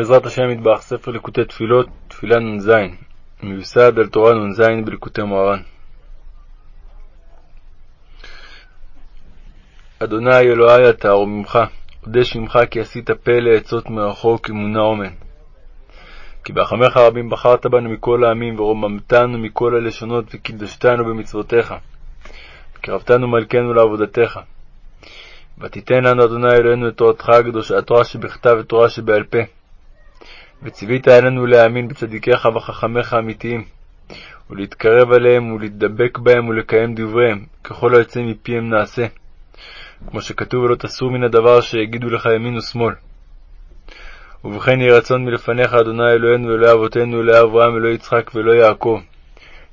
בעזרת השם יתברך, ספר ליקוטי תפילות, תפילה נ"ז, מיוסד על תורה נ"ז בליקוטי מוהר"ן. אדוני אלוהי אתה ארוממך, אודה שמך כי עשית פלא עצות מרחוק אמונה אומן. כי ברחמך רבים בחרת בנו מכל העמים, ורוממתנו מכל הלשונות, וקידשתנו במצוותיך. וקרבתנו מלכנו לעבודתך. ותיתן לנו, אדוני אלוהינו, את תורתך הקדושה, התורה שבכתב ותורה שבעל פה. וציווית עלינו להאמין בצדיקיך וחכמיך האמיתיים, ולהתקרב עליהם, ולהתדבק בהם, ולקיים דבריהם, ככל היוצא מפיהם נעשה. כמו שכתוב, ולא תסור מן הדבר שיגידו לך ימין ושמאל. ובכן יהי רצון מלפניך, אדוני אלוהינו, אלוהי אבותינו, אלוהי אברהם, אלוהי יצחק ואלוהי יעקב,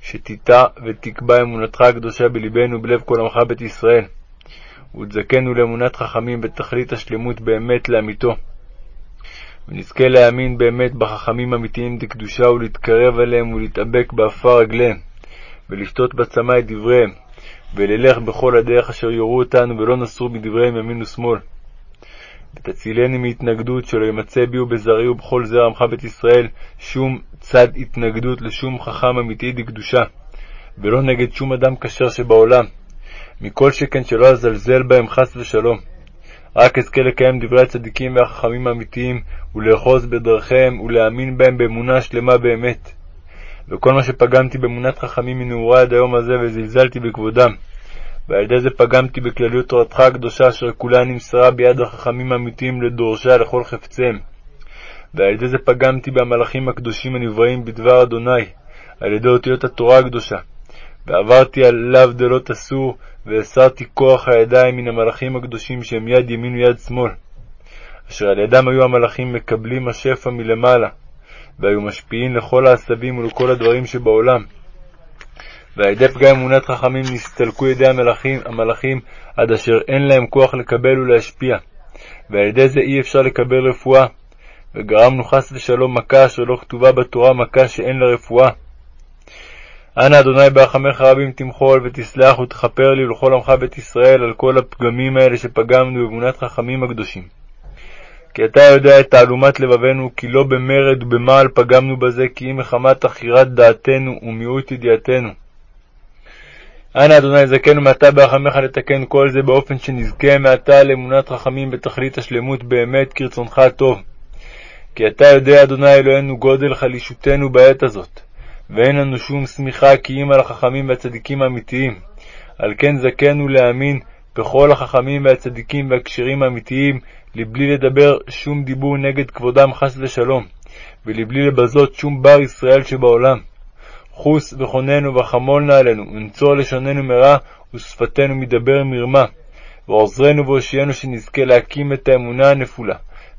שתיטע ותקבע אמונתך הקדושה בלבנו ובלב כל עמך בית ישראל, ותזכנו לאמונת חכמים בתכלית השלמות באמת לאמיתו. ונזכה להאמין באמת בחכמים אמיתיים דקדושה ולהתקרב אליהם ולהתאבק באפר רגליהם, ולשתות בצמא את דבריהם, ולילך בכל הדרך אשר יורו אותנו, ולא נסור מדבריהם ימין ושמאל. ותצילני מהתנגדות שלא ימצא בי ובזרעי ובכל זרע עמך בית ישראל שום צד התנגדות לשום חכם אמיתי דקדושה, ולא נגד שום אדם כשר שבעולם, מכל שכן שלא אזלזל בהם חס ושלום. רק אזכה לקיים דברי הצדיקים והחכמים האמיתיים, ולאחוז בדרכיהם, ולהאמין בהם באמונה שלמה באמת. וכל מה שפגמתי באמונת חכמים מנעורי עד היום הזה, וזלזלתי בכבודם. ועל ידי זה פגמתי בכלליות תורתך הקדושה, אשר כולה נמסרה ביד החכמים האמיתיים לדורשיה לכל חפציהם. ועל ידי זה פגמתי במלאכים הקדושים הנבראים בדבר אדוני, על ידי אותיות התורה הקדושה. ועברתי על לאו דלא תסור, והסרתי כוח הידיים מן המלאכים הקדושים שהם יד ימין ויד שמאל, אשר על ידם היו המלאכים מקבלים השפע מלמעלה, והיו משפיעים לכל העשבים ולכל הדברים שבעולם. ועל ידי אמונת חכמים נסתלקו ידי המלאכים, המלאכים עד אשר אין להם כוח לקבל ולהשפיע, ועל ידי זה אי אפשר לקבל רפואה, וגרמנו חס ושלום מכה אשר לא כתובה בתורה מכה שאין לה רפואה. אנא אדוני ברחמך רבים תמחול ותסלח ותכפר לי ולכל עמך בית ישראל על כל הפגמים האלה שפגמנו באמונת חכמים הקדושים. כי אתה יודע את תעלומת לבבנו, כי לא במרד ובמעל פגמנו בזה, כי אם מחמת עכירת דעתנו ומיעוט ידיעתנו. אנא אדוני זכנו מעתה ברחמך לתקן כל זה באופן שנזכה מעתה לאמונת חכמים בתכלית השלמות באמת כרצונך הטוב. כי אתה יודע, אדוני אלוהינו, גודל חלישותנו בעת הזאת. ואין לנו שום שמיכה כי אם על החכמים והצדיקים האמיתיים. על כן זכנו להאמין בכל החכמים והצדיקים והכשרים האמיתיים, לבלי לדבר שום דיבור נגד כבודם חס ושלום, ולבלי לבזות שום בר ישראל שבעולם. חוס וכוננו וחמול עלינו, ונצור לשוננו מרע, ושפתנו מדבר מרמה. ועוזרנו והושיענו שנזכה להקים את האמונה הנפולה,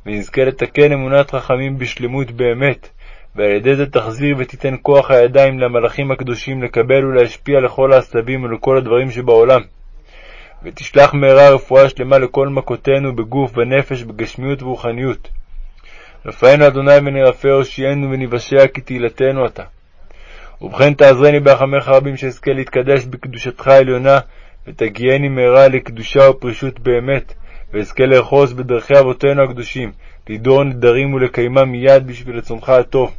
ונזכה לתקן אמונת חכמים בשלמות באמת, ועל ידי זה תחזיר ותיתן כוח הידיים למלאכים הקדושים לקבל ולהשפיע לכל העשבים ולכל הדברים שבעולם. ותשלח מהרה רפואה שלמה לכל מכותינו בגוף, בנפש, בגשמיות ורוחניות. רפאנו אדוני ונרפא הושיענו ונבשע כי תהילתנו אתה. ובכן תעזרני ברחמך רבים שאזכה להתקדש בקדושתך העליונה, ותגיעני מהרה לקדושה ופרישות באמת, ואזכה לאחוז בדרכי אבותינו הקדושים, לדור נדרים ולקיימם מיד בשביל רצונך הטוב,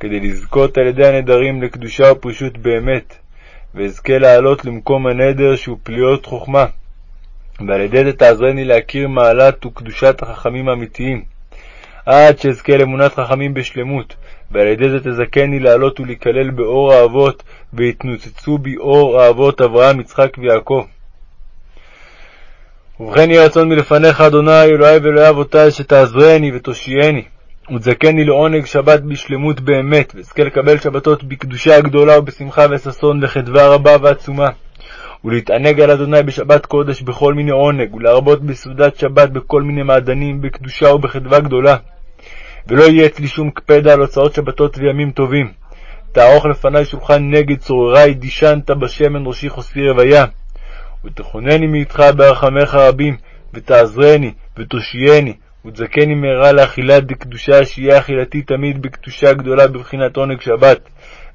כדי לזכות על ידי הנדרים לקדושה ופרישות באמת, ואזכה לעלות למקום הנדר שהוא פליאות חוכמה, ועל ידי זה תעזרני להכיר מעלת וקדושת החכמים האמיתיים, עד שאזכה לאמונת חכמים בשלמות, ועל ידי זה תזכני לעלות ולהיכלל באור האבות, ויתנוצצו בי אור האבות אברהם, יצחק ויעקב. ובכן יהי רצון מלפניך, אדוני, אלוהי ואלוהי אבותי, שתעזרני ותושיעני, ותזכני לעונג שבת בשלמות באמת, ואזכה לקבל שבתות בקדושה גדולה ובשמחה וששון, וחדווה רבה ועצומה. ולהתענג על אדוני בשבת קודש בכל מיני עונג, ולהרבות בסעודת שבת בכל מיני מעדנים, בקדושה ובחדווה גדולה. ולא יהיה אצלי שום קפדה על הוצאות שבתות וימים טובים. תערוך לפני שולחן נגד צוררי, דישנת בשמן ראשי חוסי רוויה. ותכונני מאיתך ברחמך רבים, ותעזרני, ותושייני, ותזכני מהרה לאכילת דקדושה, שיהיה אכילתי תמיד בקדושה גדולה בבחינת עונג שבת.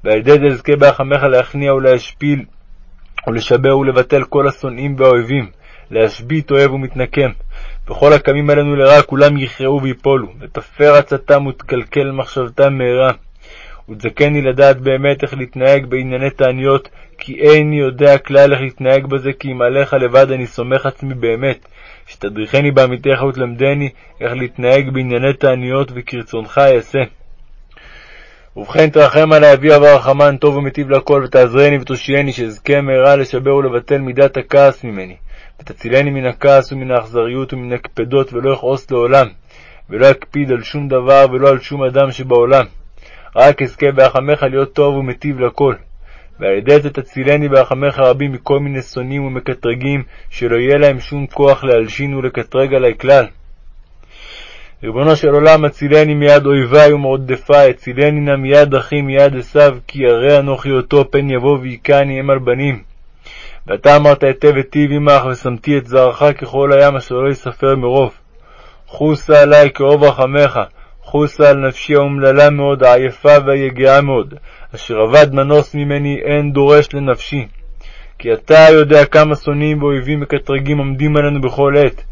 ועל ידי זה אזכה ברחמך להכניע ולהשפיל, ולשבר ולבטל כל השונאים והאויבים, להשבית אוהב ומתנקם, וכל הקמים עלינו לרע כולם יכרעו ויפולו, ותפר עצתם ותקלקל מחשבתם מהרה. ותזכני לדעת באמת איך להתנהג בענייני תעניות, כי איני יודע כלל איך להתנהג בזה, כי אם עליך לבד אני סומך עצמי באמת. שתדריכני באמיתך ותלמדני איך להתנהג בענייני תעניות, וכרצונך אעשה. ובכן תרחם עלי אבי אב הרחמן, טוב ומיטיב לכל, ותעזרני ותושיעני, שאזכה מהרה לשבר ולבטל מידת הכעס ממני. ותצילני מן הכעס ומן האכזריות ומן הקפדות, ולא אכעוס לעולם, ולא אקפיד על שום דבר ולא על שום אדם שבעולם. רק אזכה ברחמך להיות טוב ומיטיב לכל. ועל ידי זה תצילני ברחמך רבים מכל מיני שונאים ומקטרגים, שלא יהיה להם שום כוח להלשין ולקטרג עלי כלל. ריבונו של עולם, הצילני מיד אויבי ומעודפי, הצילני נא מיד אחי מיד עשיו, כי ירא אנוכי אותו, פן יבוא ויכני אם על בנים. ואתה אמרת היטב היטיב עמך, ושמתי את זרעך ככל הים, אשר לא יספר מרוב. חוסה עלי כאוב רחמך, חוסה על נפשי האומללה מאוד, העייפה והיגעה מאוד, אשר אבד מנוס ממני, אין דורש לנפשי. כי אתה יודע כמה שונאים ואויבים מקטרגים עומדים עלינו בכל עת,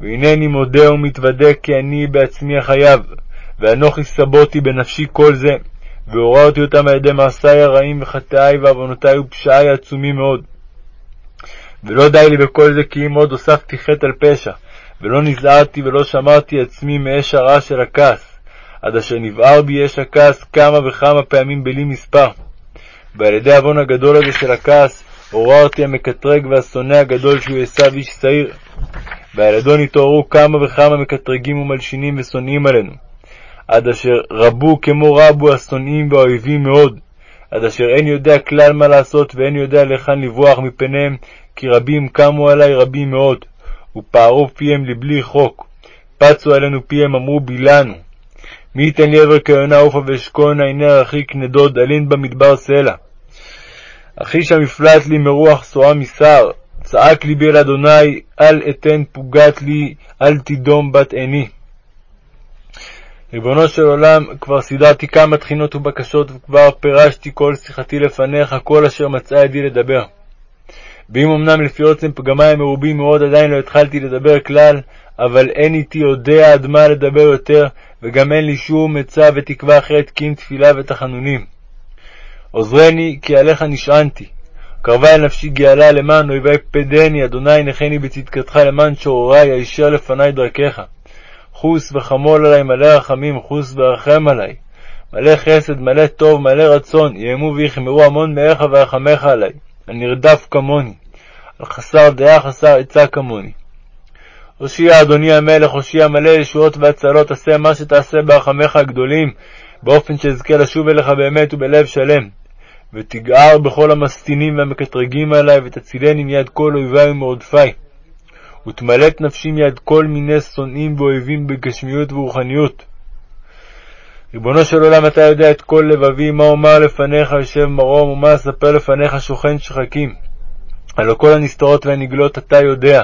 והנני מודה ומתוודה כי אני בעצמי החייב, ואנוכי סבותי בנפשי כל זה, ועוררתי אותם על ידי מעשיי הרעים וחטאי ועוונותי ופשעי העצומים מאוד. ולא די לי בכל זה כי אם עוד הוספתי חטא על פשע, ולא נזהרתי ולא שמרתי עצמי מאש הרע של הכעס, עד אשר נבער בי אש הכעס כמה וכמה פעמים בלי מספר. ועל ידי העוון הגדול הזה של הכעס, עוררתי המקטרג והשונא הגדול שהוא עשיו איש שעיר. ועל ידו נתעוררו כמה וכמה מקטרגים ומלשינים ושונאים עלינו. עד אשר רבו כמו רבו השונאים והאויבים מאוד, עד אשר אין יודע כלל מה לעשות ואין יודע להיכן לברוח מפניהם, כי רבים קמו עלי רבים מאוד, ופערו פיהם לבלי חוק. פצו עלינו פיהם, אמרו בילנו. מי ייתן לי עבר כיונה עופה ואשכונה, הנה הרחיק נדוד, אלין במדבר סלע. אחי שם הפלט לי מרוח שואה מסער, צעק ליבי אל אדוני, אל אתן פוגת לי, אל תדום בת עיני. ריבונו של עולם, כבר סידרתי כמה תחינות ובקשות, וכבר פירשתי כל שיחתי לפניך, כל אשר מצאה ידי לדבר. ואם אמנם לפי עוצם פגמי המרובים מאוד עדיין לא התחלתי לדבר כלל, אבל אין איתי יודע עד מה לדבר יותר, וגם אין לי שום עצה ותקווה אחרת כי אם תפילה ותחנונים. עוזרני, כי עליך נשענתי. קרבה אל נפשי גאלה למען אויבי פדני, אדוני נחני בצדקתך למען שוררי, הישר לפני דרכך. חוס וחמול עלי מלא רחמים, חוס ורחם עלי. מלא חסד, מלא טוב, מלא רצון, יאמו ויחמרו המון מאיך ורחמך עלי. הנרדף כמוני, על חסר דעה חסר עצה כמוני. הושיע אדוני המלך, הושיע מלא ישועות והצלות, עשה מה שתעשה ברחמיך הגדולים, באופן שאזכה לשוב אליך באמת ובלב שלם. ותגער בכל המסטינים והמקטרגים עלי, ותצילני מיד כל אויבי ומרודפי. ותמלט נפשי מיד כל מיני שונאים ואויבים בגשמיות ורוחניות. ריבונו של עולם, אתה יודע את כל לבבי, מה אומר לפניך יושב מרום, ומה אספר לפניך שוכן שחקים. הלא כל הנסתרות והנגלות אתה יודע.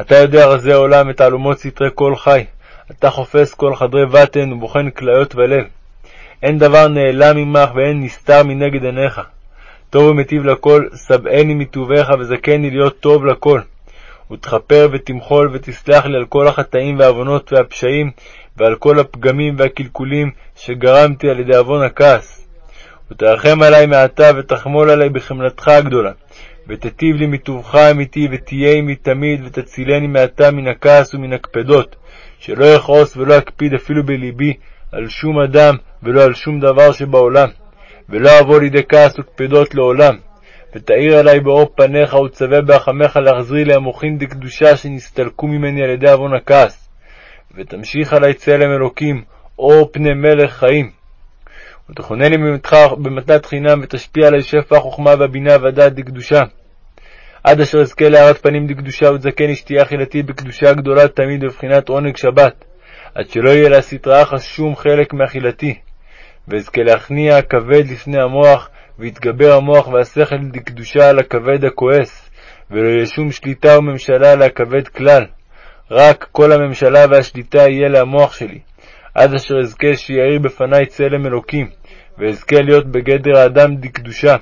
אתה יודע רזי עולם את תעלומות סתרי כל חי. אתה חופש כל חדרי בטן ובוחן כליות ולב. אין דבר נעלם ממך ואין נסתר מנגד עיניך. טוב ומטיב לכל, שבעני מטובך וזכני להיות טוב לכל. ותכפר ותמחול ותסלח לי על כל החטאים והעוונות והפשעים, ועל כל הפגמים והקלקולים שגרמתי על ידי עוון הכעס. ותרחם עלי מעתה ותחמול עלי בחמלתך הגדולה, ותיטיב לי מטובך אמיתי, ותהיה עמי תמיד, ותצילני מעתה מן הכעס ומן הקפדות, שלא אכעוס ולא אקפיד אפילו בלבי על שום אדם ולא על שום דבר שבעולם, ולא אבוא לידי כעס וקפדות לעולם. ותאיר עלי באור פניך וצווה ברחמך להחזיר לי המוחין דקדושה שנסתלקו ממני על ידי עוון הכעס. ותמשיך עלי צלם אלוקים, אור פני מלך חיים. ותכונני במתנת חינם, ותשפיע עלי שפע החוכמה והבינה והדעת דקדושה. עד אשר אזכה להארת פנים דקדושה, ותזכני שתהיה אכילתי בקדושה גדולה תמיד בבחינת עונג שבת, עד שלא יהיה אחת שום חלק מאכילתי. ואזכה להכניע הכבד לפני המוח, ויתגבר המוח והשכל דקדושה על הכבד הכועס, ולא יהיה שום שליטה וממשלה על הכבד כלל. רק כל הממשלה והשליטה יהיה למוח שלי, עד אשר אזכה שיאיר בפני צלם אלוקים, ואזכה להיות בגדר האדם דקדושה.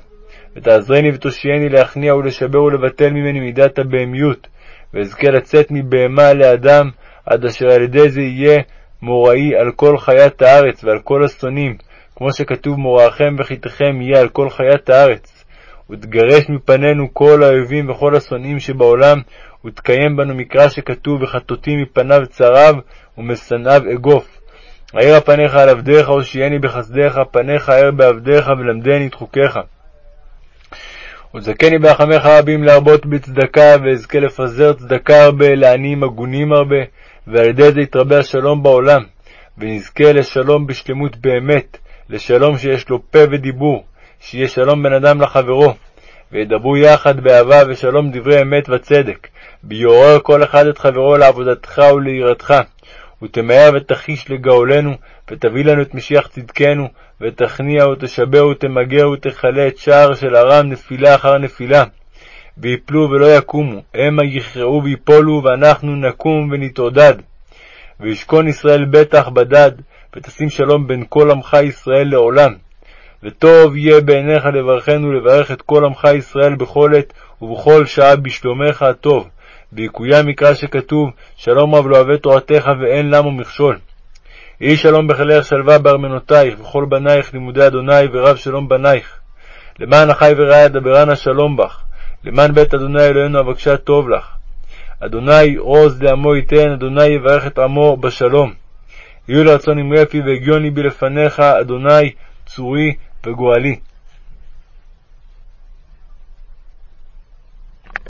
ותעזרני ותושייני להכניע ולשבר ולבטל ממני מידת הבהמיות, ואזכה לצאת מבהמה לאדם, עד אשר על ידי זה יהיה מוראי על כל חיית הארץ ועל כל השונאים, כמו שכתוב מוראכם וחיתכם יהיה על כל חיית הארץ. ותגרש מפנינו כל האויבים וכל השונאים שבעולם, ותקיים בנו מקרא שכתוב וחטאתי מפניו צריו ומשנאיו אגוף. האירה פניך על עבדיך הושיעני בחסדיך, פניך האר בעבדיך ולמדני את חוקיך. וזכני ברחמך רבים להרבות בצדקה, ואזכה לפזר צדקה הרבה, לעניים הגונים הרבה, ועל ידי זה יתרבה השלום בעולם, ונזכה לשלום בשלמות באמת, לשלום שיש לו פה ודיבור, שיהיה שלום בין אדם לחברו, וידברו יחד באהבה ושלום דברי אמת וצדק, ביעורר כל אחד את חברו לעבודתך וליראתך, ותמהר ותחיש לגאולנו, ותביא לנו את משיח צדקנו, ותכניע ותשבר ותמגר ותכלה את שער של ארם נפילה אחר נפילה. ויפלו ולא יקומו, המה יכרעו ויפולו, ואנחנו נקום ונתעודד. וישכון ישראל בטח בדד, ותשים שלום בין כל עמך ישראל לעולם. וטוב יהיה בעיניך לברכנו ולברך את כל עמך ישראל בכל עת ובכל שעה בשלומך הטוב. ויקוים מקרא שכתוב, שלום רב לא אוהב תורתך ואין למו מכשול. יהי שלום בחילך שלווה בארמנותיך, וכל בנייך לימודי אדוני, ורב שלום בנייך. למען אחי ורעי אדברנה שלום בך, למען בית אדוני אלוהינו אבקשה טוב לך. אדוני עוז לעמו ייתן, אדוני יברך את עמו בשלום. יהיו לרצון אמרי פי והגיוני בי לפניך, אדוני צורי וגואלי.